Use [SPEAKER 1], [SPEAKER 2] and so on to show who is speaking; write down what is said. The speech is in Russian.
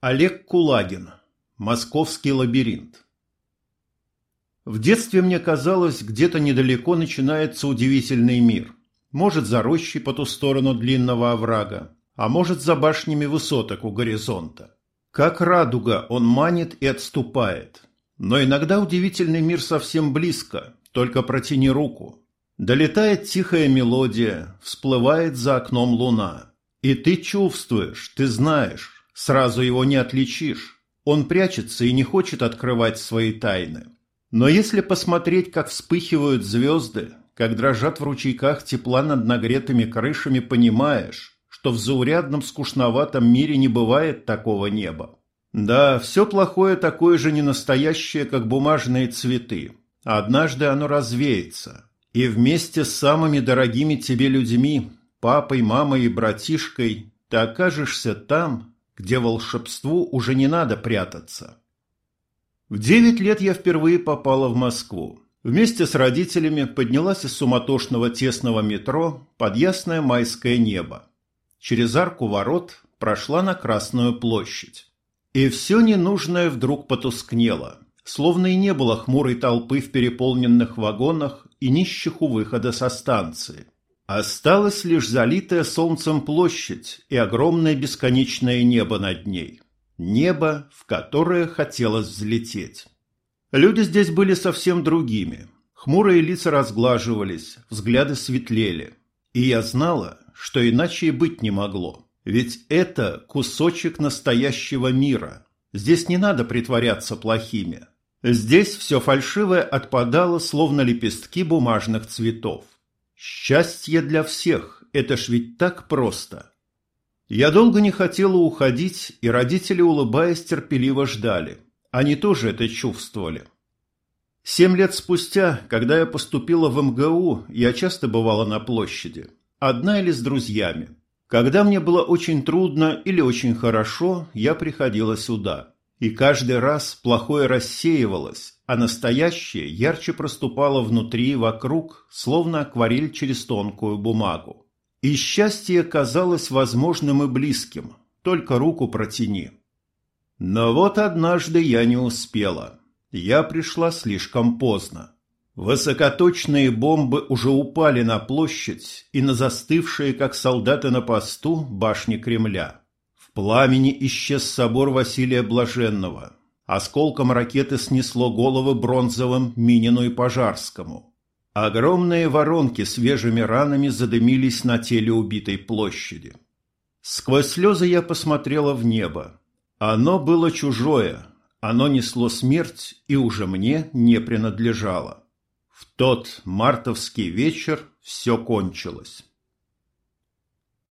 [SPEAKER 1] Олег Кулагин. Московский лабиринт. В детстве мне казалось, где-то недалеко начинается удивительный мир. Может, за рощей по ту сторону длинного оврага, а может, за башнями высоток у горизонта. Как радуга он манит и отступает. Но иногда удивительный мир совсем близко, только протяни руку. Долетает тихая мелодия, всплывает за окном луна. И ты чувствуешь, ты знаешь, Сразу его не отличишь. Он прячется и не хочет открывать свои тайны. Но если посмотреть, как вспыхивают звезды, как дрожат в ручейках тепла над нагретыми крышами, понимаешь, что в заурядном скучноватом мире не бывает такого неба. Да, все плохое такое же ненастоящее, как бумажные цветы. однажды оно развеется. И вместе с самыми дорогими тебе людьми, папой, мамой и братишкой, ты окажешься там, где волшебству уже не надо прятаться. В девять лет я впервые попала в Москву. Вместе с родителями поднялась из суматошного тесного метро под ясное майское небо. Через арку ворот прошла на Красную площадь. И все ненужное вдруг потускнело, словно и не было хмурой толпы в переполненных вагонах и нищих у выхода со станции. Осталась лишь залитая солнцем площадь и огромное бесконечное небо над ней. Небо, в которое хотелось взлететь. Люди здесь были совсем другими. Хмурые лица разглаживались, взгляды светлели. И я знала, что иначе и быть не могло. Ведь это кусочек настоящего мира. Здесь не надо притворяться плохими. Здесь все фальшивое отпадало, словно лепестки бумажных цветов. Счастье для всех – это ж ведь так просто. Я долго не хотела уходить, и родители, улыбаясь, терпеливо ждали. Они тоже это чувствовали. Семь лет спустя, когда я поступила в МГУ, я часто бывала на площади. Одна или с друзьями. Когда мне было очень трудно или очень хорошо, я приходила сюда. И каждый раз плохое рассеивалось, а настоящее ярче проступало внутри и вокруг, словно акварель через тонкую бумагу. И счастье казалось возможным и близким, только руку протяни. Но вот однажды я не успела. Я пришла слишком поздно. Высокоточные бомбы уже упали на площадь и на застывшие, как солдаты на посту, башни Кремля. Пламени исчез собор Василия Блаженного, Осколком ракеты снесло головы Бронзовым, Минину и Пожарскому. Огромные воронки свежими ранами задымились на теле убитой площади. Сквозь слезы я посмотрела в небо. Оно было чужое, оно несло смерть и уже мне не принадлежало. В тот мартовский вечер все кончилось.